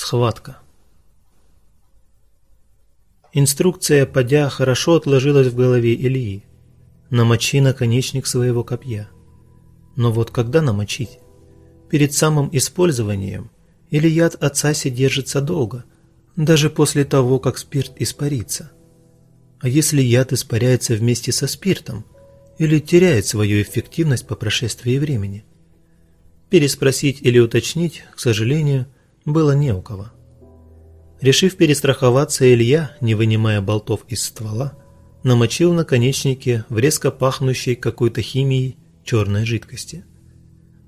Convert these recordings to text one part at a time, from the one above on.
Схватка. Инструкция подя хорошо отложилась в голове Ильи. Намочи наконечник своего копья. Но вот когда намочить? Перед самым использованием или яд от Саси держится долго, даже после того, как спирт испарится? А если яд испаряется вместе со спиртом или теряет свою эффективность по прошествии времени? Переспросить или уточнить, к сожалению, было не у кого. Решив перестраховаться, Илья, не вынимая болтов из ствола, намочил наконечники в резко пахнущей какой-то химией черной жидкости.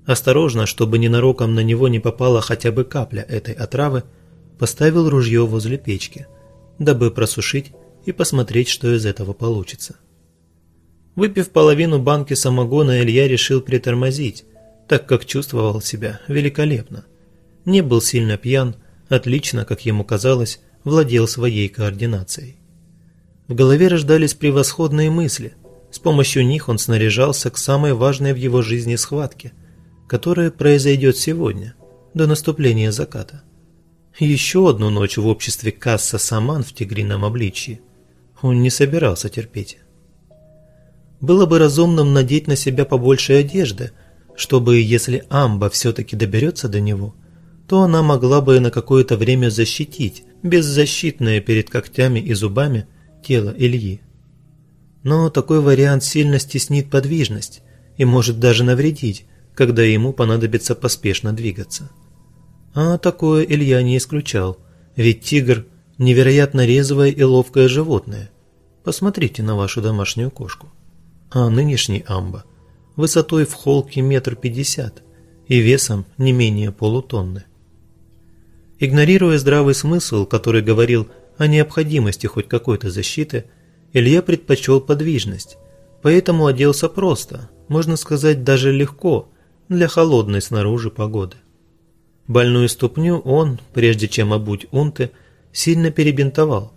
Осторожно, чтобы ненароком на него не попала хотя бы капля этой отравы, поставил ружье возле печки, дабы просушить и посмотреть, что из этого получится. Выпив половину банки самогона, Илья решил притормозить, так как чувствовал себя великолепно. Не был сильно пьян, отлично, как ему казалось, владел своей координацией. В голове рождались превосходные мысли. С помощью них он снаряжался к самой важной в его жизни схватке, которая произойдет сегодня, до наступления заката. Еще одну ночь в обществе Касса Саман в тигрином обличье он не собирался терпеть. Было бы разумным надеть на себя побольше одежды, чтобы, если Амба все-таки доберется до него, то она могла бы на какое-то время защитить, беззащитное перед когтями и зубами, тело Ильи. Но такой вариант сильно стеснит подвижность и может даже навредить, когда ему понадобится поспешно двигаться. А такое Илья не исключал, ведь тигр – невероятно резвое и ловкое животное. Посмотрите на вашу домашнюю кошку. А нынешний амба высотой в холке метр пятьдесят и весом не менее полутонны. Игнорируя здравый смысл, который говорил о необходимости хоть какой-то защиты, Илья предпочел подвижность, поэтому оделся просто, можно сказать даже легко, для холодной снаружи погоды. Больную ступню он, прежде чем обуть унты, сильно перебинтовал,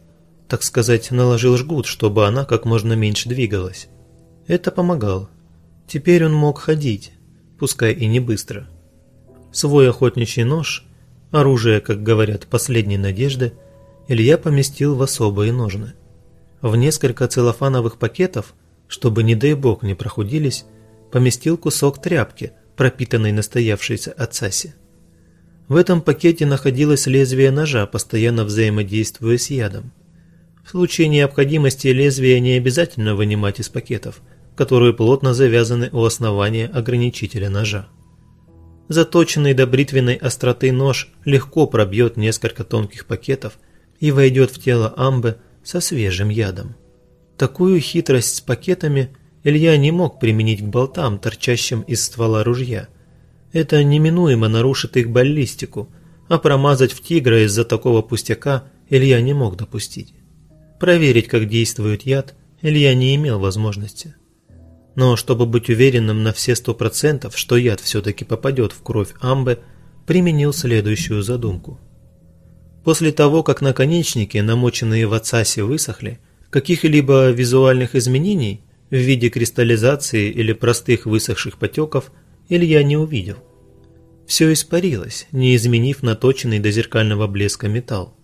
так сказать, наложил жгут, чтобы она как можно меньше двигалась. Это помогало. Теперь он мог ходить, пускай и не быстро. Свой охотничий нож Оружие, как говорят, последней надежды, Илья поместил в особые ножны. В несколько целлофановых пакетов, чтобы, не дай бог, не прохудились, поместил кусок тряпки, пропитанной настоявшейся от саси. В этом пакете находилось лезвие ножа, постоянно взаимодействуя с ядом. В случае необходимости лезвие не обязательно вынимать из пакетов, которые плотно завязаны у основания ограничителя ножа. Заточенный до бритвенной остроты нож легко пробьет несколько тонких пакетов и войдет в тело амбы со свежим ядом. Такую хитрость с пакетами Илья не мог применить к болтам, торчащим из ствола ружья. Это неминуемо нарушит их баллистику, а промазать в тигра из-за такого пустяка Илья не мог допустить. Проверить, как действует яд, Илья не имел возможности. Но чтобы быть уверенным на все сто процентов, что яд все-таки попадет в кровь Амбы, применил следующую задумку. После того, как наконечники, намоченные в ацасе, высохли, каких-либо визуальных изменений в виде кристаллизации или простых высохших потеков Илья не увидел. Все испарилось, не изменив наточенный до зеркального блеска металл.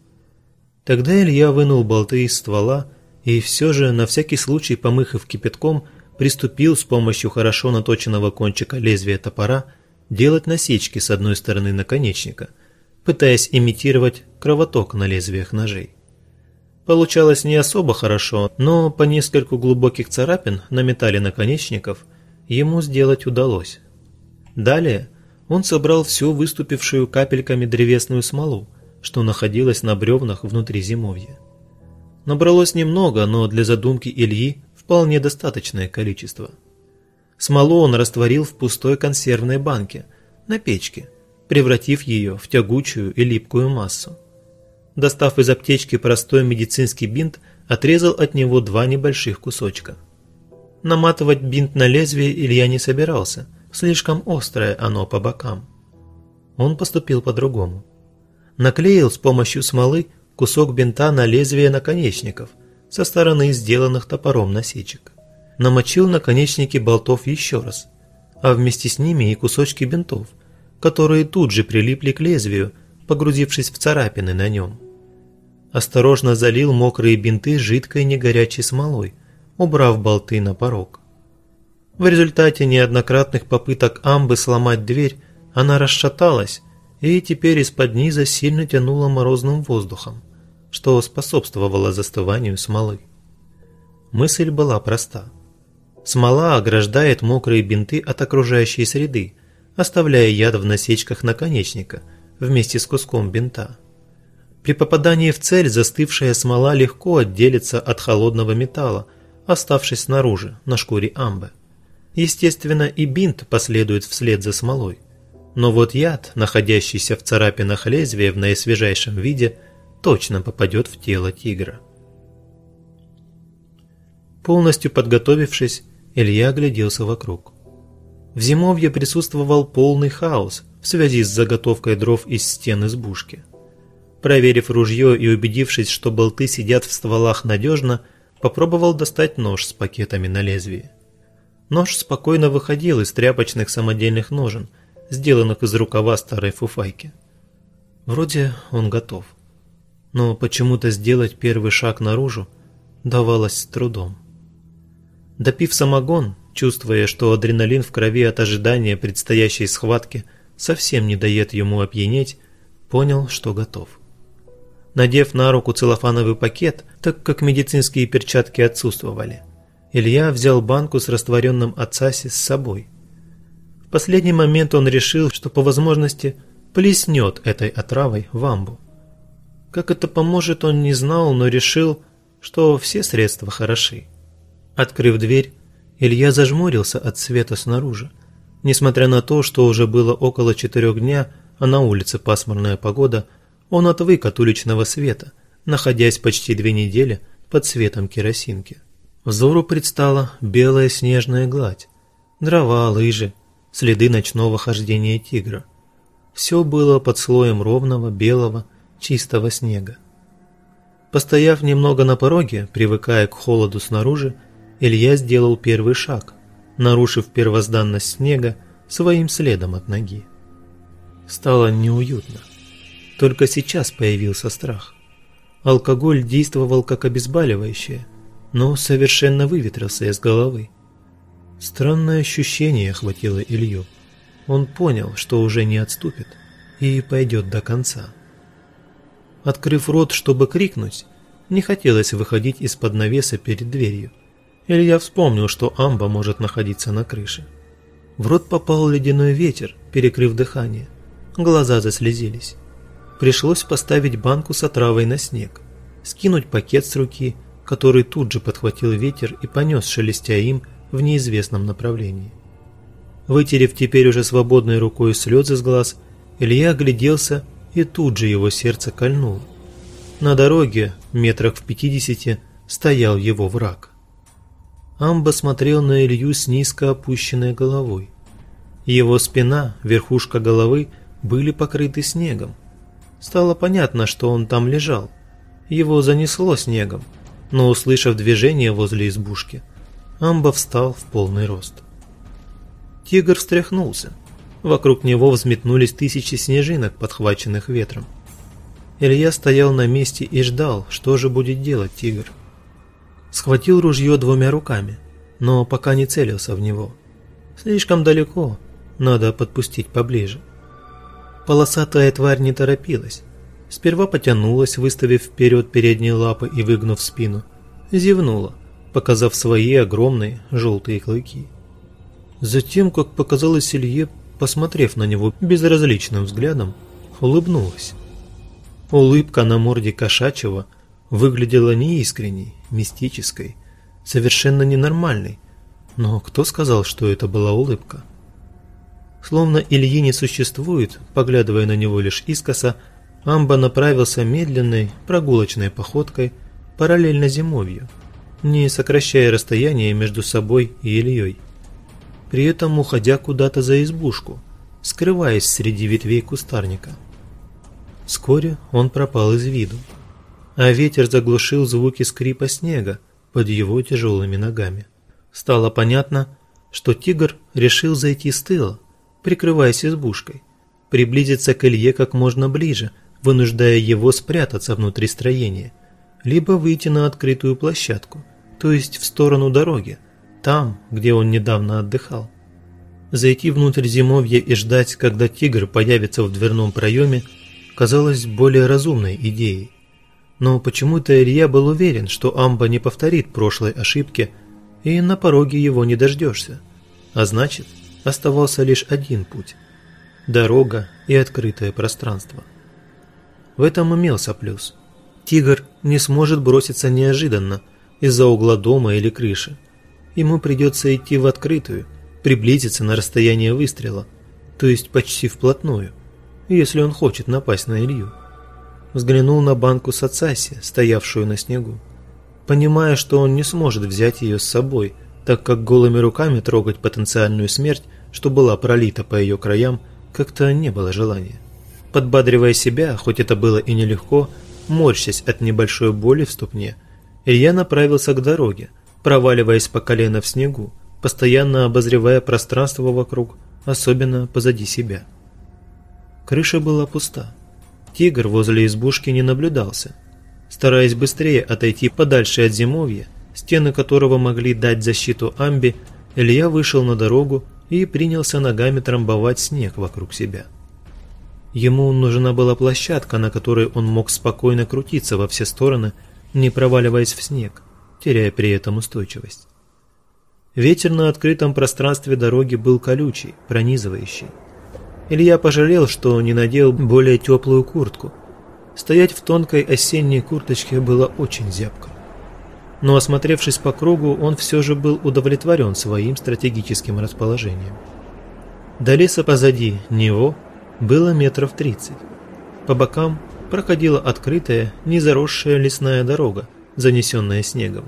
Тогда Илья вынул болты из ствола и все же, на всякий случай помыв их кипятком, приступил с помощью хорошо наточенного кончика лезвия топора делать насечки с одной стороны наконечника, пытаясь имитировать кровоток на лезвиях ножей. Получалось не особо хорошо, но по нескольку глубоких царапин на металле наконечников ему сделать удалось. Далее он собрал всю выступившую капельками древесную смолу, что находилась на бревнах внутри зимовья. Набралось немного, но для задумки Ильи вполне достаточное количество. Смолу он растворил в пустой консервной банке на печке, превратив ее в тягучую и липкую массу. Достав из аптечки простой медицинский бинт, отрезал от него два небольших кусочка. Наматывать бинт на лезвие Илья не собирался, слишком острое оно по бокам. Он поступил по-другому. Наклеил с помощью смолы кусок бинта на лезвие наконечников, со стороны сделанных топором насечек. Намочил наконечники болтов еще раз, а вместе с ними и кусочки бинтов, которые тут же прилипли к лезвию, погрузившись в царапины на нем. Осторожно залил мокрые бинты жидкой негорячей смолой, убрав болты на порог. В результате неоднократных попыток Амбы сломать дверь, она расшаталась и теперь из-под низа сильно тянула морозным воздухом, что способствовало застыванию смолы. Мысль была проста. Смола ограждает мокрые бинты от окружающей среды, оставляя яд в насечках наконечника вместе с куском бинта. При попадании в цель застывшая смола легко отделится от холодного металла, оставшись снаружи, на шкуре амбы. Естественно, и бинт последует вслед за смолой. Но вот яд, находящийся в царапинах лезвия в наисвежайшем виде, точно попадет в тело тигра. Полностью подготовившись, Илья огляделся вокруг. В зимовье присутствовал полный хаос в связи с заготовкой дров из стен избушки. Проверив ружье и убедившись, что болты сидят в стволах надежно, попробовал достать нож с пакетами на лезвии. Нож спокойно выходил из тряпочных самодельных ножен, сделанных из рукава старой фуфайки. Вроде он готов. Но почему-то сделать первый шаг наружу давалось с трудом. Допив самогон, чувствуя, что адреналин в крови от ожидания предстоящей схватки совсем не дает ему опьянеть, понял, что готов. Надев на руку целлофановый пакет, так как медицинские перчатки отсутствовали, Илья взял банку с растворенным ацаси с собой. В последний момент он решил, что по возможности плеснет этой отравой в амбу. Как это поможет, он не знал, но решил, что все средства хороши. Открыв дверь, Илья зажмурился от света снаружи. Несмотря на то, что уже было около четырех дня, а на улице пасмурная погода, он отвык от уличного света, находясь почти две недели под светом керосинки. Взору предстала белая снежная гладь, дрова, лыжи, следы ночного хождения тигра. Все было под слоем ровного, белого, чистого снега. Постояв немного на пороге, привыкая к холоду снаружи, Илья сделал первый шаг, нарушив первозданность снега своим следом от ноги. Стало неуютно. Только сейчас появился страх. Алкоголь действовал как обезболивающее, но совершенно выветрился из головы. Странное ощущение охватило Илью. Он понял, что уже не отступит и пойдет до конца. Открыв рот, чтобы крикнуть, не хотелось выходить из-под навеса перед дверью. Илья вспомнил, что амба может находиться на крыше. В рот попал ледяной ветер, перекрыв дыхание. Глаза заслезились. Пришлось поставить банку с отравой на снег, скинуть пакет с руки, который тут же подхватил ветер и понес, шелестя им, в неизвестном направлении. Вытерев теперь уже свободной рукой слезы с глаз, Илья огляделся, и тут же его сердце кольнуло. На дороге, метрах в пятидесяти, стоял его враг. Амба смотрел на Илью с низко опущенной головой. Его спина, верхушка головы были покрыты снегом. Стало понятно, что он там лежал. Его занесло снегом, но услышав движение возле избушки, Амба встал в полный рост. Тигр встряхнулся. Вокруг него взметнулись тысячи снежинок, подхваченных ветром. Илья стоял на месте и ждал, что же будет делать тигр. Схватил ружье двумя руками, но пока не целился в него. Слишком далеко, надо подпустить поближе. Полосатая тварь не торопилась. Сперва потянулась, выставив вперед передние лапы и выгнув спину. Зевнула, показав свои огромные желтые клыки. Затем, как показалось Илье, посмотрев на него безразличным взглядом, улыбнулась. Улыбка на морде кошачьего – выглядела неискренней, мистической, совершенно ненормальной. Но кто сказал, что это была улыбка? Словно Ильи не существует, поглядывая на него лишь искоса, Амба направился медленной, прогулочной походкой параллельно зимовью, не сокращая расстояние между собой и Ильей. При этом уходя куда-то за избушку, скрываясь среди ветвей кустарника. Вскоре он пропал из виду а ветер заглушил звуки скрипа снега под его тяжелыми ногами. Стало понятно, что тигр решил зайти с тыла, прикрываясь избушкой, приблизиться к Илье как можно ближе, вынуждая его спрятаться внутри строения, либо выйти на открытую площадку, то есть в сторону дороги, там, где он недавно отдыхал. Зайти внутрь зимовья и ждать, когда тигр появится в дверном проеме, казалось более разумной идеей. Но почему-то Илья был уверен, что Амба не повторит прошлой ошибки, и на пороге его не дождешься. А значит, оставался лишь один путь – дорога и открытое пространство. В этом имелся плюс. Тигр не сможет броситься неожиданно из-за угла дома или крыши. Ему придется идти в открытую – приблизиться на расстояние выстрела, то есть почти вплотную, если он хочет напасть на Илью. Взглянул на банку сацаси, стоявшую на снегу, понимая, что он не сможет взять ее с собой, так как голыми руками трогать потенциальную смерть, что была пролита по ее краям, как-то не было желания. Подбадривая себя, хоть это было и нелегко, морщась от небольшой боли в ступне, Илья направился к дороге, проваливаясь по колено в снегу, постоянно обозревая пространство вокруг, особенно позади себя. Крыша была пуста. Тигр возле избушки не наблюдался. Стараясь быстрее отойти подальше от зимовья, стены которого могли дать защиту амби, Илья вышел на дорогу и принялся ногами трамбовать снег вокруг себя. Ему нужна была площадка, на которой он мог спокойно крутиться во все стороны, не проваливаясь в снег, теряя при этом устойчивость. Ветер на открытом пространстве дороги был колючий, пронизывающий. Илья пожалел, что не надел более теплую куртку. Стоять в тонкой осенней курточке было очень зябко. Но осмотревшись по кругу, он все же был удовлетворен своим стратегическим расположением. До леса позади него было метров тридцать. По бокам проходила открытая, незаросшая лесная дорога, занесенная снегом.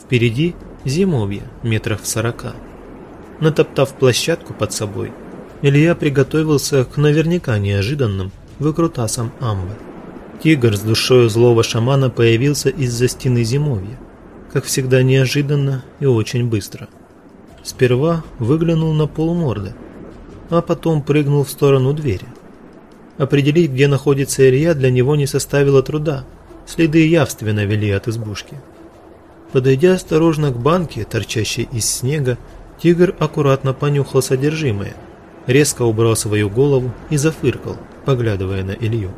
Впереди зимовье метров в сорока. Натоптав площадку под собой, Илья приготовился к наверняка неожиданным выкрутасам амбы. Тигр с душой злого шамана появился из-за стены зимовья, как всегда неожиданно и очень быстро. Сперва выглянул на полморды, а потом прыгнул в сторону двери. Определить, где находится Илья, для него не составило труда, следы явственно вели от избушки. Подойдя осторожно к банке, торчащей из снега, тигр аккуратно понюхал содержимое, резко убрал свою голову и зафыркал, поглядывая на Илью.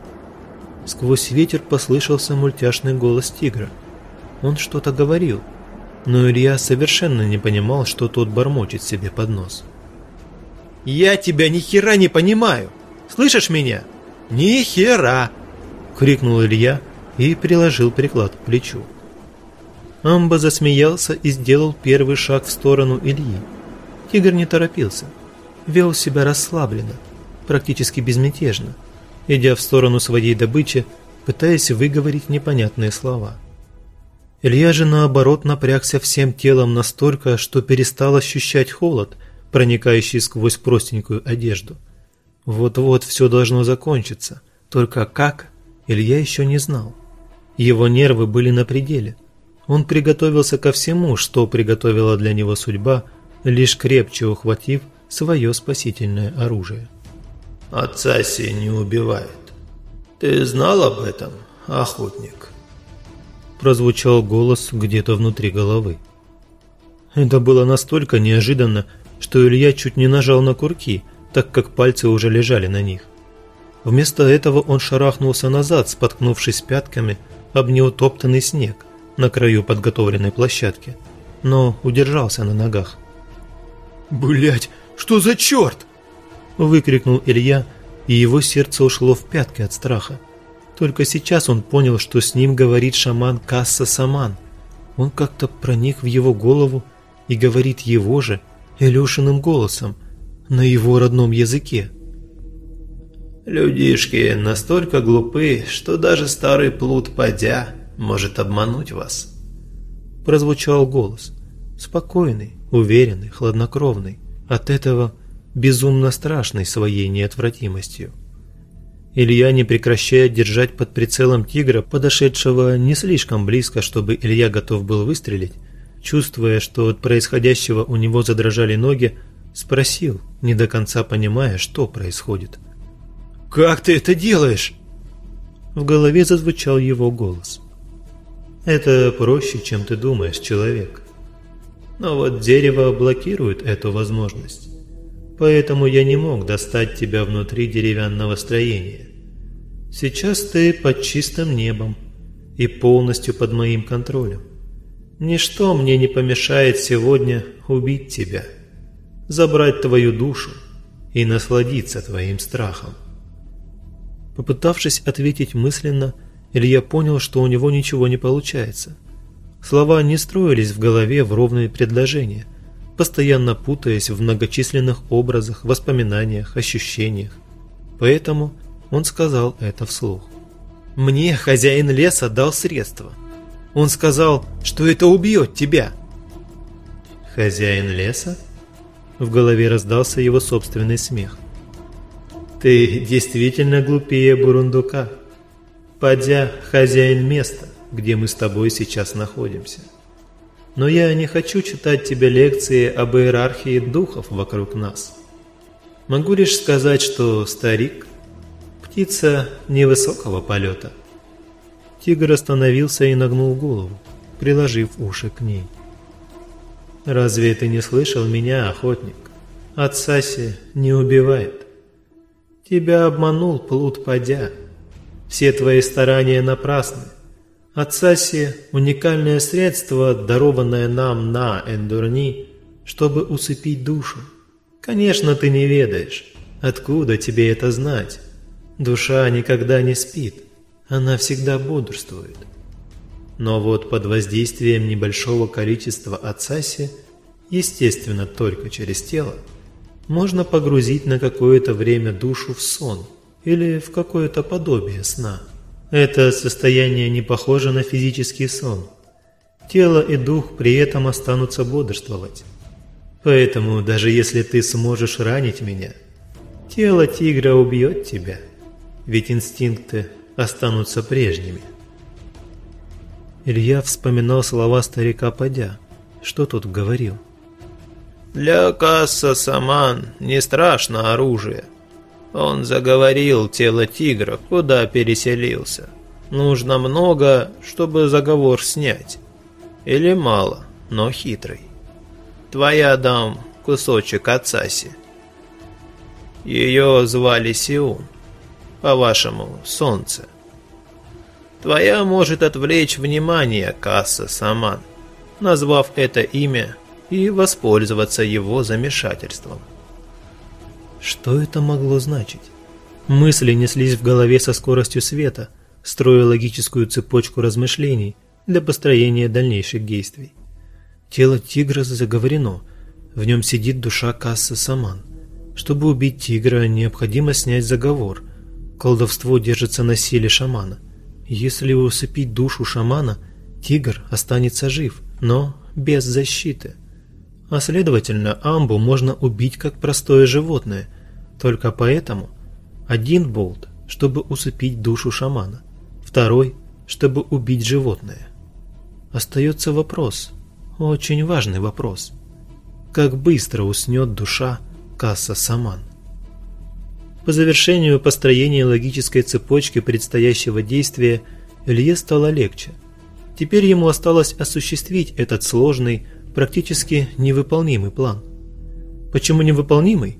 Сквозь ветер послышался мультяшный голос тигра. Он что-то говорил, но Илья совершенно не понимал, что тот бормочет себе под нос. «Я тебя ни хера не понимаю! Слышишь меня? Ни хера!» — крикнул Илья и приложил приклад к плечу. Амба засмеялся и сделал первый шаг в сторону Ильи. Тигр не торопился. Вел себя расслабленно, практически безмятежно, идя в сторону своей добычи, пытаясь выговорить непонятные слова. Илья же наоборот напрягся всем телом настолько, что перестал ощущать холод, проникающий сквозь простенькую одежду. Вот-вот все должно закончиться, только как, Илья еще не знал. Его нервы были на пределе. Он приготовился ко всему, что приготовила для него судьба, лишь крепче ухватив свое спасительное оружие. «Отца Си не убивает. Ты знал об этом, охотник?» Прозвучал голос где-то внутри головы. Это было настолько неожиданно, что Илья чуть не нажал на курки, так как пальцы уже лежали на них. Вместо этого он шарахнулся назад, споткнувшись пятками об неутоптанный снег – на краю подготовленной площадки, но удержался на ногах. «Блядь, что за черт?» Выкрикнул Илья, и его сердце ушло в пятки от страха. Только сейчас он понял, что с ним говорит шаман Касса Саман. Он как-то проник в его голову и говорит его же, Илюшиным голосом, на его родном языке. «Людишки настолько глупы, что даже старый плут подя может обмануть вас. Прозвучал голос. Спокойный, уверенный, хладнокровный. От этого безумно страшный своей неотвратимостью. Илья, не прекращая держать под прицелом тигра, подошедшего не слишком близко, чтобы Илья готов был выстрелить, чувствуя, что от происходящего у него задрожали ноги, спросил, не до конца понимая, что происходит. Как ты это делаешь?» В голове зазвучал его голос. «Это проще, чем ты думаешь, человек. Но вот дерево блокирует эту возможность. Поэтому я не мог достать тебя внутри деревянного строения. Сейчас ты под чистым небом и полностью под моим контролем. Ничто мне не помешает сегодня убить тебя, забрать твою душу и насладиться твоим страхом. Попытавшись ответить мысленно, Илья понял, что у него ничего не получается. Слова не строились в голове в ровные предложения, постоянно путаясь в многочисленных образах, воспоминаниях, ощущениях. Поэтому он сказал это вслух. «Мне хозяин леса дал средства. Он сказал, что это убьет тебя». «Хозяин леса?» В голове раздался его собственный смех. «Ты действительно глупее бурундука. Падя хозяин места, где мы с тобой сейчас находимся. Но я не хочу читать тебе лекции об иерархии духов вокруг нас. Могу лишь сказать, что старик – птица невысокого полета». Тигр остановился и нагнул голову, приложив уши к ней. «Разве ты не слышал меня, охотник? Отсаси не убивает. Тебя обманул плут падя. Все твои старания напрасны. Отсаси – уникальное средство, дарованное нам на Эндурни, чтобы усыпить душу. Конечно, ты не ведаешь. Откуда тебе это знать? Душа никогда не спит она всегда бодрствует. Но вот под воздействием небольшого количества ацаси, естественно только через тело, можно погрузить на какое-то время душу в сон или в какое-то подобие сна. Это состояние не похоже на физический сон. Тело и дух при этом останутся бодрствовать. Поэтому даже если ты сможешь ранить меня, тело тигра убьет тебя, ведь инстинкты останутся прежними. Илья вспоминал слова старика Падя. Что тут говорил? «Для Касса Саман не страшно оружие. Он заговорил тело тигра, куда переселился. Нужно много, чтобы заговор снять. Или мало, но хитрый. Твоя дам кусочек Ацаси. Ее звали Сиун по-вашему, солнце. Твоя может отвлечь внимание Касса Саман, назвав это имя и воспользоваться его замешательством. Что это могло значить? Мысли неслись в голове со скоростью света, строя логическую цепочку размышлений для построения дальнейших действий. Тело тигра заговорено, в нем сидит душа Касса Саман. Чтобы убить тигра, необходимо снять заговор – Колдовство держится на силе шамана. Если усыпить душу шамана, тигр останется жив, но без защиты. А следовательно, амбу можно убить как простое животное. Только поэтому один болт, чтобы усыпить душу шамана, второй, чтобы убить животное. Остается вопрос, очень важный вопрос. Как быстро уснет душа Касса Саман? По завершению построения логической цепочки предстоящего действия Илье стало легче. Теперь ему осталось осуществить этот сложный, практически невыполнимый план. Почему невыполнимый?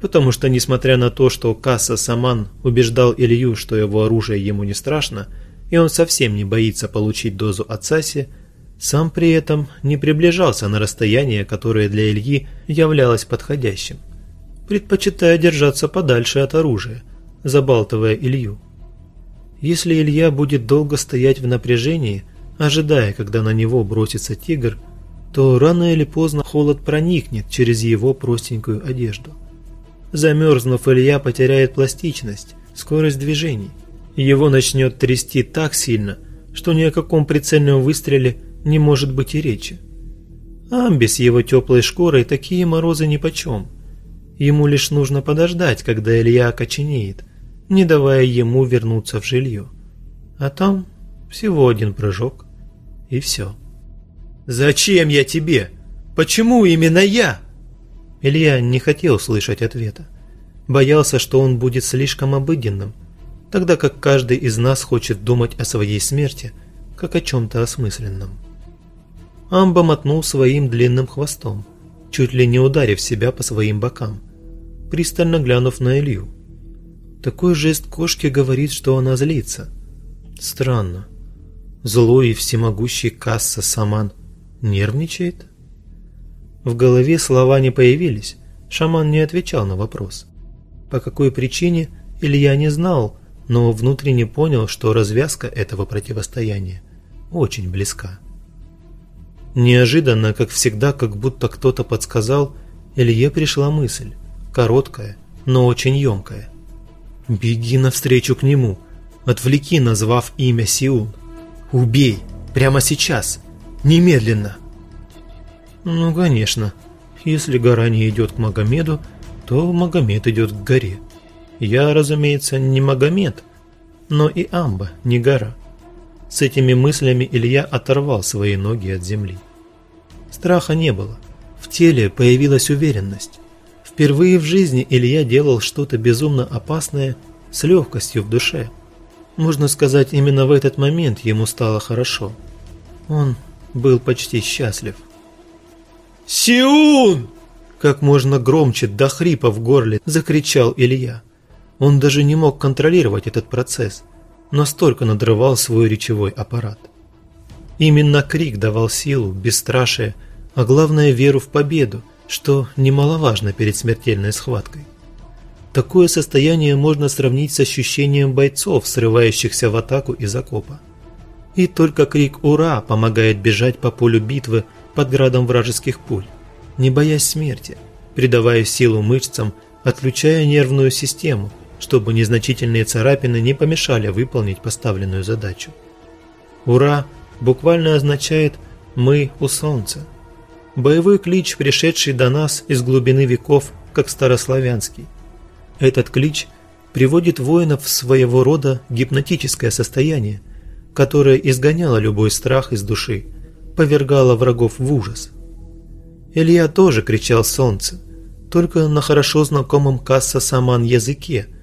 Потому что, несмотря на то, что Касса Саман убеждал Илью, что его оружие ему не страшно, и он совсем не боится получить дозу Ацаси, сам при этом не приближался на расстояние, которое для Ильи являлось подходящим предпочитая держаться подальше от оружия, забалтывая Илью. Если Илья будет долго стоять в напряжении, ожидая, когда на него бросится тигр, то рано или поздно холод проникнет через его простенькую одежду. Замерзнув, Илья потеряет пластичность, скорость движений. Его начнет трясти так сильно, что ни о каком прицельном выстреле не может быть и речи. Амби с его теплой шкурой такие морозы нипочем – Ему лишь нужно подождать, когда Илья окоченеет, не давая ему вернуться в жилье. А там всего один прыжок, и все. «Зачем я тебе? Почему именно я?» Илья не хотел слышать ответа. боялся, что он будет слишком обыденным, тогда как каждый из нас хочет думать о своей смерти, как о чем-то осмысленном. Амба мотнул своим длинным хвостом, чуть ли не ударив себя по своим бокам, пристально глянув на Илью. Такой жест кошки говорит, что она злится. Странно. Злой и всемогущий Касса Саман нервничает? В голове слова не появились, шаман не отвечал на вопрос. По какой причине Илья не знал, но внутренне понял, что развязка этого противостояния очень близка. Неожиданно, как всегда, как будто кто-то подсказал, Илье пришла мысль, короткая, но очень емкая. «Беги навстречу к нему, отвлеки, назвав имя Сиун. Убей, прямо сейчас, немедленно!» «Ну, конечно, если гора не идет к Магомеду, то Магомед идет к горе. Я, разумеется, не Магомед, но и Амба не гора. С этими мыслями Илья оторвал свои ноги от земли. Страха не было. В теле появилась уверенность. Впервые в жизни Илья делал что-то безумно опасное с легкостью в душе. Можно сказать, именно в этот момент ему стало хорошо. Он был почти счастлив. «Сиун!» Как можно громче, до хрипа в горле, закричал Илья. Он даже не мог контролировать этот процесс настолько надрывал свой речевой аппарат. Именно крик давал силу, бесстрашие, а главное веру в победу, что немаловажно перед смертельной схваткой. Такое состояние можно сравнить с ощущением бойцов, срывающихся в атаку из окопа. И только крик «Ура!» помогает бежать по полю битвы под градом вражеских пуль, не боясь смерти, придавая силу мышцам, отключая нервную систему – чтобы незначительные царапины не помешали выполнить поставленную задачу. «Ура!» буквально означает «мы у солнца». Боевой клич, пришедший до нас из глубины веков, как старославянский. Этот клич приводит воинов в своего рода гипнотическое состояние, которое изгоняло любой страх из души, повергало врагов в ужас. Илья тоже кричал «Солнце», только на хорошо знакомом Касса-Саман языке –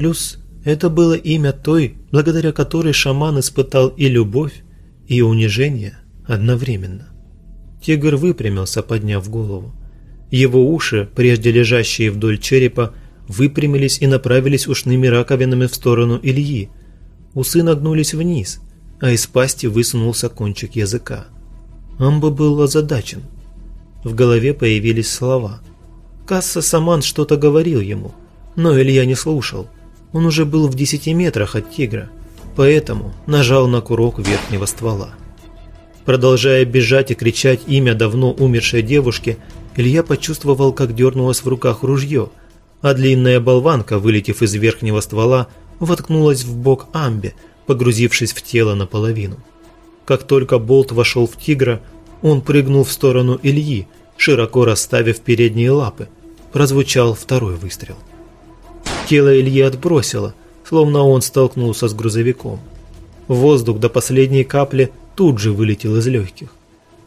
Плюс это было имя той, благодаря которой шаман испытал и любовь, и унижение одновременно. Тигр выпрямился, подняв голову. Его уши, прежде лежащие вдоль черепа, выпрямились и направились ушными раковинами в сторону Ильи. Усы нагнулись вниз, а из пасти высунулся кончик языка. Амба был озадачен. В голове появились слова. Касса Саман что-то говорил ему, но Илья не слушал – он уже был в 10 метрах от тигра, поэтому нажал на курок верхнего ствола. Продолжая бежать и кричать имя давно умершей девушки, Илья почувствовал, как дернулось в руках ружье, а длинная болванка, вылетев из верхнего ствола, воткнулась в бок Амбе, погрузившись в тело наполовину. Как только болт вошел в тигра, он прыгнул в сторону Ильи, широко расставив передние лапы. Прозвучал второй выстрел. Тело Ильи отбросило, словно он столкнулся с грузовиком. Воздух до последней капли тут же вылетел из легких.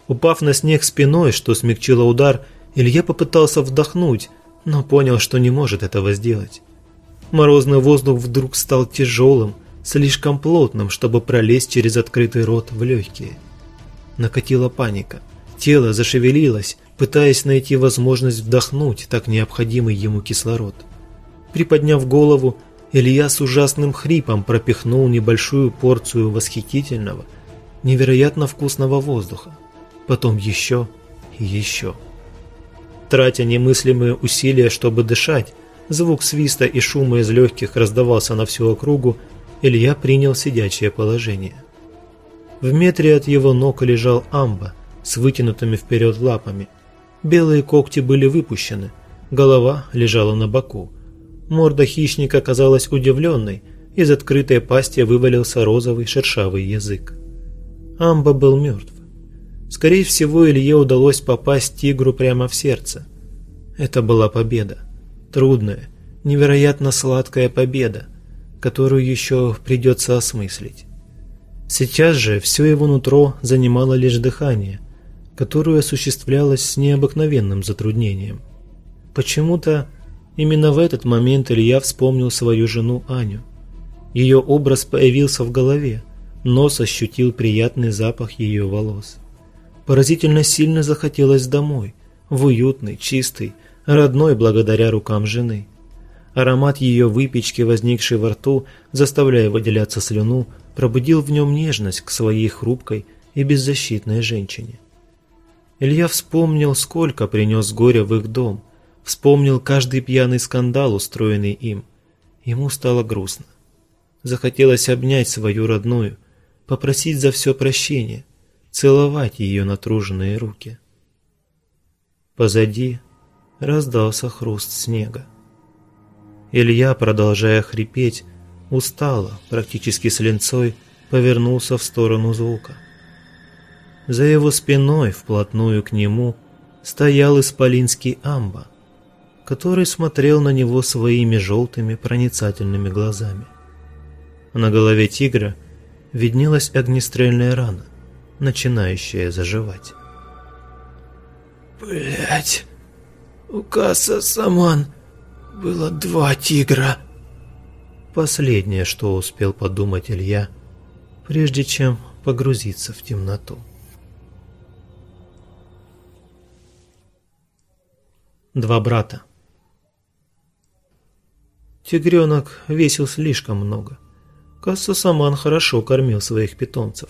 Упав на снег спиной, что смягчило удар, Илья попытался вдохнуть, но понял, что не может этого сделать. Морозный воздух вдруг стал тяжелым, слишком плотным, чтобы пролезть через открытый рот в легкие. Накатила паника. Тело зашевелилось, пытаясь найти возможность вдохнуть так необходимый ему кислород. Приподняв голову, Илья с ужасным хрипом пропихнул небольшую порцию восхитительного, невероятно вкусного воздуха. Потом еще и еще. Тратя немыслимые усилия, чтобы дышать, звук свиста и шума из легких раздавался на всю округу, Илья принял сидячее положение. В метре от его ног лежал амба с вытянутыми вперед лапами. Белые когти были выпущены, голова лежала на боку. Морда хищника казалась удивленной, из открытой пасти вывалился розовый шершавый язык. Амба был мертв. Скорее всего, Илье удалось попасть тигру прямо в сердце. Это была победа. Трудная, невероятно сладкая победа, которую еще придется осмыслить. Сейчас же все его нутро занимало лишь дыхание, которое осуществлялось с необыкновенным затруднением. Почему-то Именно в этот момент Илья вспомнил свою жену Аню. Ее образ появился в голове, нос ощутил приятный запах ее волос. Поразительно сильно захотелось домой, в уютный, чистый, родной благодаря рукам жены. Аромат ее выпечки, возникший во рту, заставляя выделяться слюну, пробудил в нем нежность к своей хрупкой и беззащитной женщине. Илья вспомнил, сколько принес горя в их дом, вспомнил каждый пьяный скандал, устроенный им. Ему стало грустно. Захотелось обнять свою родную, попросить за все прощения, целовать ее натруженные руки. Позади раздался хруст снега. Илья, продолжая хрипеть, устало, практически с ленцой, повернулся в сторону звука. За его спиной, вплотную к нему, стоял исполинский амба, который смотрел на него своими желтыми проницательными глазами. На голове тигра виднелась огнестрельная рана, начинающая заживать. Блять, у Касса Саман было два тигра. Последнее, что успел подумать Илья, прежде чем погрузиться в темноту. Два брата. Тигренок весил слишком много. Касса Саман хорошо кормил своих питомцев.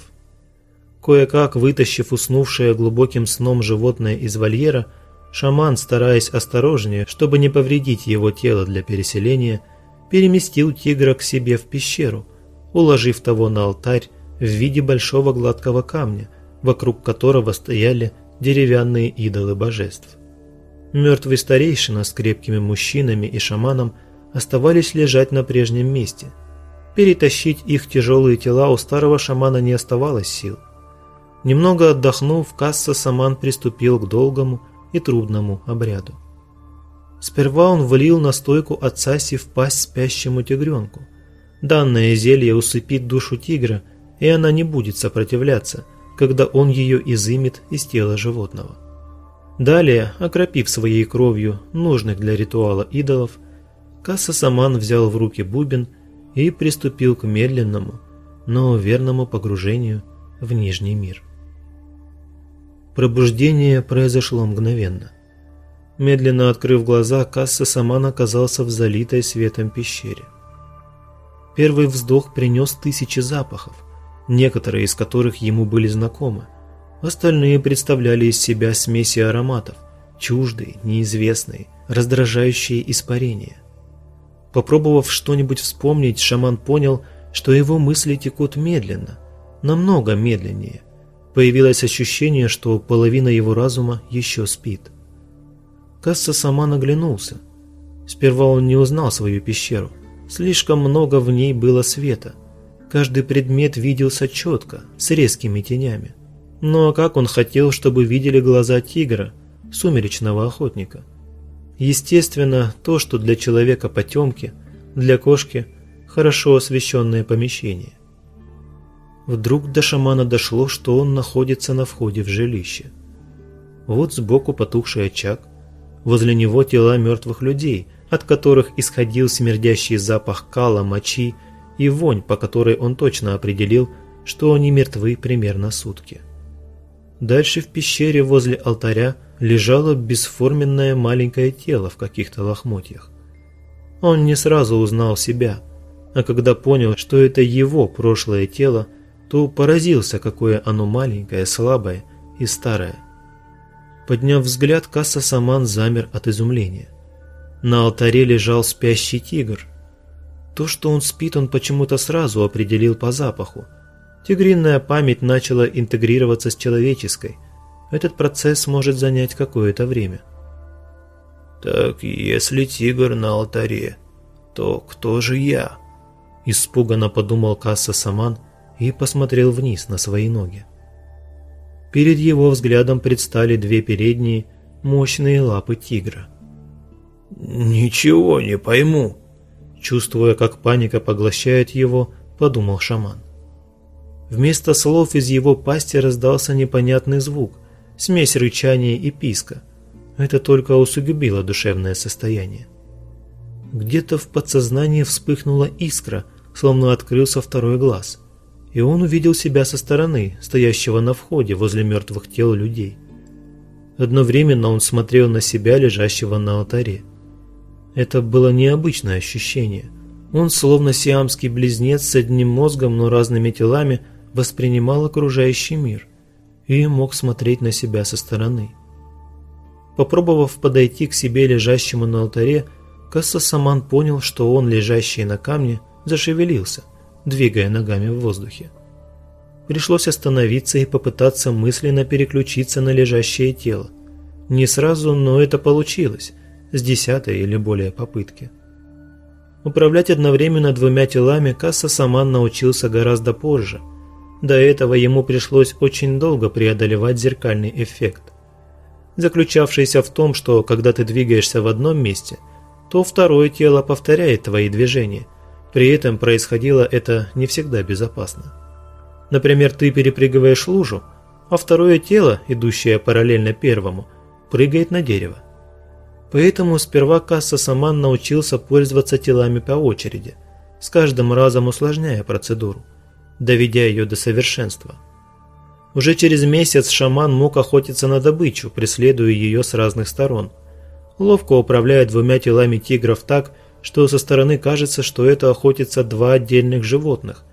Кое-как вытащив уснувшее глубоким сном животное из вольера, шаман, стараясь осторожнее, чтобы не повредить его тело для переселения, переместил тигра к себе в пещеру, уложив того на алтарь в виде большого гладкого камня, вокруг которого стояли деревянные идолы божеств. Мертвый старейшина с крепкими мужчинами и шаманом оставались лежать на прежнем месте. Перетащить их тяжелые тела у старого шамана не оставалось сил – Немного отдохнув, Касса Саман приступил к долгому и трудному обряду. Сперва он влил настойку от Саси в пасть спящему тигренку. Данное зелье усыпит душу тигра, и она не будет сопротивляться, когда он ее изымет из тела животного. Далее, окропив своей кровью нужных для ритуала идолов, Касса Саман взял в руки бубен и приступил к медленному, но верному погружению в Нижний мир. Пробуждение произошло мгновенно. Медленно открыв глаза, Касса сама оказался в залитой светом пещере. Первый вздох принес тысячи запахов, некоторые из которых ему были знакомы. Остальные представляли из себя смеси ароматов, чуждые, неизвестные, раздражающие испарения. Попробовав что-нибудь вспомнить, шаман понял, что его мысли текут медленно, намного медленнее – Появилось ощущение, что половина его разума еще спит. Касса сама наглянулся. Сперва он не узнал свою пещеру. Слишком много в ней было света. Каждый предмет виделся четко, с резкими тенями. Но как он хотел, чтобы видели глаза тигра, сумеречного охотника? Естественно, то, что для человека потемки, для кошки – хорошо освещенное помещение. Вдруг до шамана дошло, что он находится на входе в жилище. Вот сбоку потухший очаг, возле него тела мертвых людей, от которых исходил смердящий запах кала, мочи и вонь, по которой он точно определил, что они мертвы примерно сутки. Дальше в пещере возле алтаря лежало бесформенное маленькое тело в каких-то лохмотьях. Он не сразу узнал себя, а когда понял, что это его прошлое тело, то поразился, какое оно маленькое, слабое и старое. Подняв взгляд, Касса Саман замер от изумления. На алтаре лежал спящий тигр. То, что он спит, он почему-то сразу определил по запаху. Тигринная память начала интегрироваться с человеческой. Этот процесс может занять какое-то время. «Так если тигр на алтаре, то кто же я?» Испуганно подумал Касса Саман – и посмотрел вниз на свои ноги. Перед его взглядом предстали две передние, мощные лапы тигра. «Ничего не пойму», чувствуя, как паника поглощает его, подумал шаман. Вместо слов из его пасти раздался непонятный звук, смесь рычания и писка. Это только усугубило душевное состояние. Где-то в подсознании вспыхнула искра, словно открылся второй глаз, и он увидел себя со стороны, стоящего на входе возле мертвых тел людей. Одновременно он смотрел на себя, лежащего на алтаре. Это было необычное ощущение. Он, словно сиамский близнец с одним мозгом, но разными телами, воспринимал окружающий мир и мог смотреть на себя со стороны. Попробовав подойти к себе лежащему на алтаре, Касса Саман понял, что он, лежащий на камне, зашевелился, двигая ногами в воздухе. Пришлось остановиться и попытаться мысленно переключиться на лежащее тело. Не сразу, но это получилось, с десятой или более попытки. Управлять одновременно двумя телами Касса Саман научился гораздо позже. До этого ему пришлось очень долго преодолевать зеркальный эффект, заключавшийся в том, что когда ты двигаешься в одном месте, то второе тело повторяет твои движения. При этом происходило это не всегда безопасно. Например, ты перепрыгиваешь лужу, а второе тело, идущее параллельно первому, прыгает на дерево. Поэтому сперва Касса Саман научился пользоваться телами по очереди, с каждым разом усложняя процедуру, доведя ее до совершенства. Уже через месяц шаман мог охотиться на добычу, преследуя ее с разных сторон. Ловко управляя двумя телами тигров так, что со стороны кажется, что это охотятся два отдельных животных,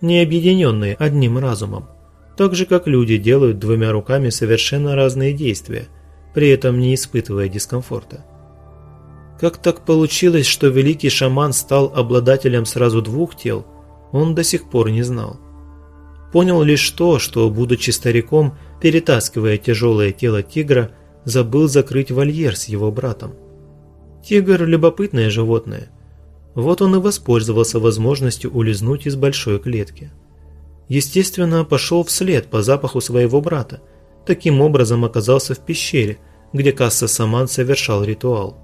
не объединенные одним разумом. Так же, как люди делают двумя руками совершенно разные действия – при этом не испытывая дискомфорта. Как так получилось, что великий шаман стал обладателем сразу двух тел, он до сих пор не знал. Понял лишь то, что, будучи стариком, перетаскивая тяжелое тело тигра, забыл закрыть вольер с его братом. Тигр – любопытное животное. Вот он и воспользовался возможностью улизнуть из большой клетки. Естественно, пошел вслед по запаху своего брата – таким образом оказался в пещере, где Касса Саман совершал ритуал.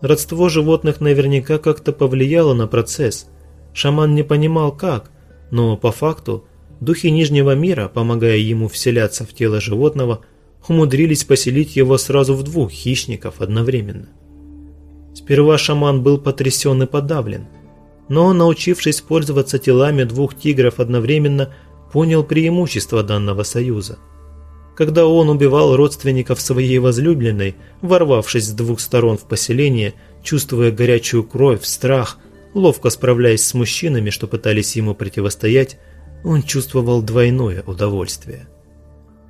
Родство животных наверняка как-то повлияло на процесс. Шаман не понимал как, но по факту духи Нижнего мира, помогая ему вселяться в тело животного, умудрились поселить его сразу в двух хищников одновременно. Сперва шаман был потрясен и подавлен, но, научившись пользоваться телами двух тигров одновременно, понял преимущество данного союза – когда он убивал родственников своей возлюбленной, ворвавшись с двух сторон в поселение, чувствуя горячую кровь, страх, ловко справляясь с мужчинами, что пытались ему противостоять, он чувствовал двойное удовольствие.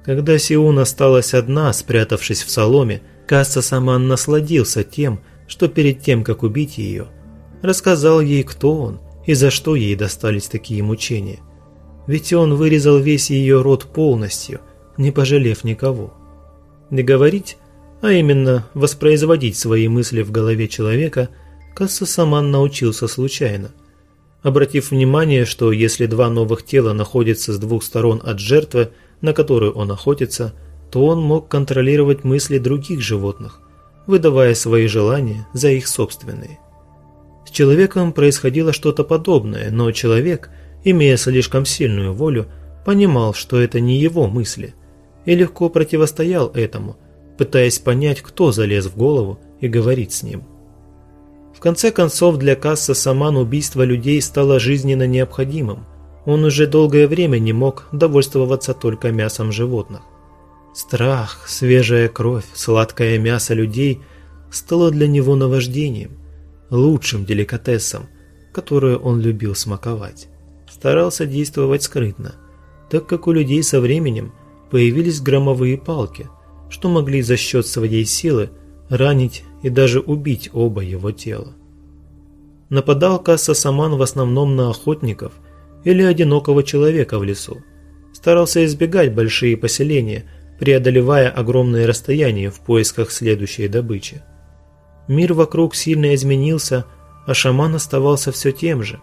Когда Сиун осталась одна, спрятавшись в соломе, Касса Саман насладился тем, что перед тем, как убить ее, рассказал ей, кто он и за что ей достались такие мучения. Ведь он вырезал весь ее род полностью – не пожалев никого. Не говорить, а именно воспроизводить свои мысли в голове человека, Касса Саман научился случайно. Обратив внимание, что если два новых тела находятся с двух сторон от жертвы, на которую он охотится, то он мог контролировать мысли других животных, выдавая свои желания за их собственные. С человеком происходило что-то подобное, но человек, имея слишком сильную волю, понимал, что это не его мысли – и легко противостоял этому, пытаясь понять, кто залез в голову и говорить с ним. В конце концов, для Касса Саман убийство людей стало жизненно необходимым. Он уже долгое время не мог довольствоваться только мясом животных. Страх, свежая кровь, сладкое мясо людей стало для него наваждением, лучшим деликатесом, которое он любил смаковать. Старался действовать скрытно, так как у людей со временем – появились громовые палки, что могли за счет своей силы ранить и даже убить оба его тела. Нападал Касса Саман в основном на охотников или одинокого человека в лесу. Старался избегать большие поселения, преодолевая огромные расстояния в поисках следующей добычи. Мир вокруг сильно изменился, а шаман оставался все тем же,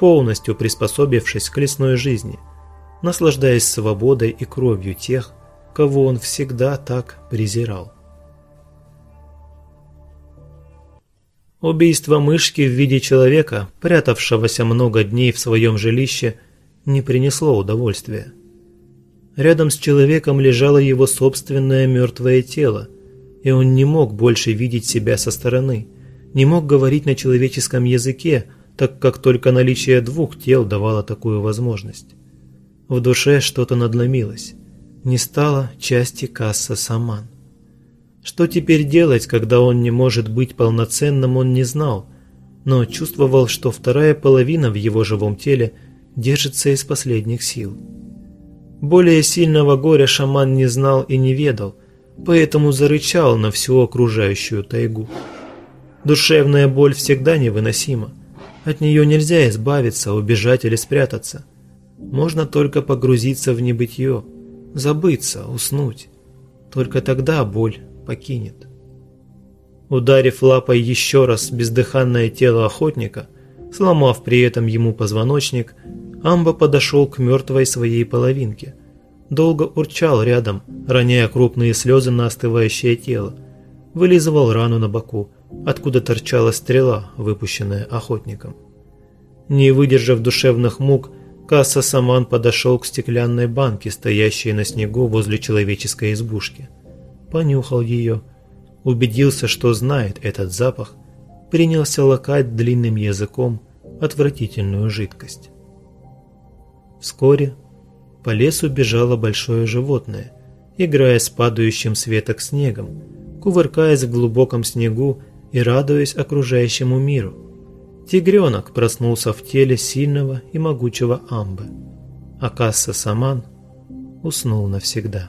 полностью приспособившись к лесной жизни – наслаждаясь свободой и кровью тех, кого он всегда так презирал. Убийство мышки в виде человека, прятавшегося много дней в своем жилище, не принесло удовольствия. Рядом с человеком лежало его собственное мертвое тело, и он не мог больше видеть себя со стороны, не мог говорить на человеческом языке, так как только наличие двух тел давало такую возможность. В душе что-то надломилось. Не стало части касса Саман. Что теперь делать, когда он не может быть полноценным, он не знал, но чувствовал, что вторая половина в его живом теле держится из последних сил. Более сильного горя шаман не знал и не ведал, поэтому зарычал на всю окружающую тайгу. Душевная боль всегда невыносима. От нее нельзя избавиться, убежать или спрятаться. Можно только погрузиться в небытие, забыться, уснуть. Только тогда боль покинет. Ударив лапой еще раз бездыханное тело охотника, сломав при этом ему позвоночник, Амба подошел к мертвой своей половинке. Долго урчал рядом, роняя крупные слезы на остывающее тело. Вылизывал рану на боку, откуда торчала стрела, выпущенная охотником. Не выдержав душевных мук, Касса Саман подошел к стеклянной банке, стоящей на снегу возле человеческой избушки понюхал ее, убедился, что знает этот запах, принялся лакать длинным языком отвратительную жидкость. Вскоре по лесу бежало большое животное, играя с падающим с веток снегом, кувыркаясь в глубоком снегу и радуясь окружающему миру. Тигренок проснулся в теле сильного и могучего амбы, а Касса Саман уснул навсегда.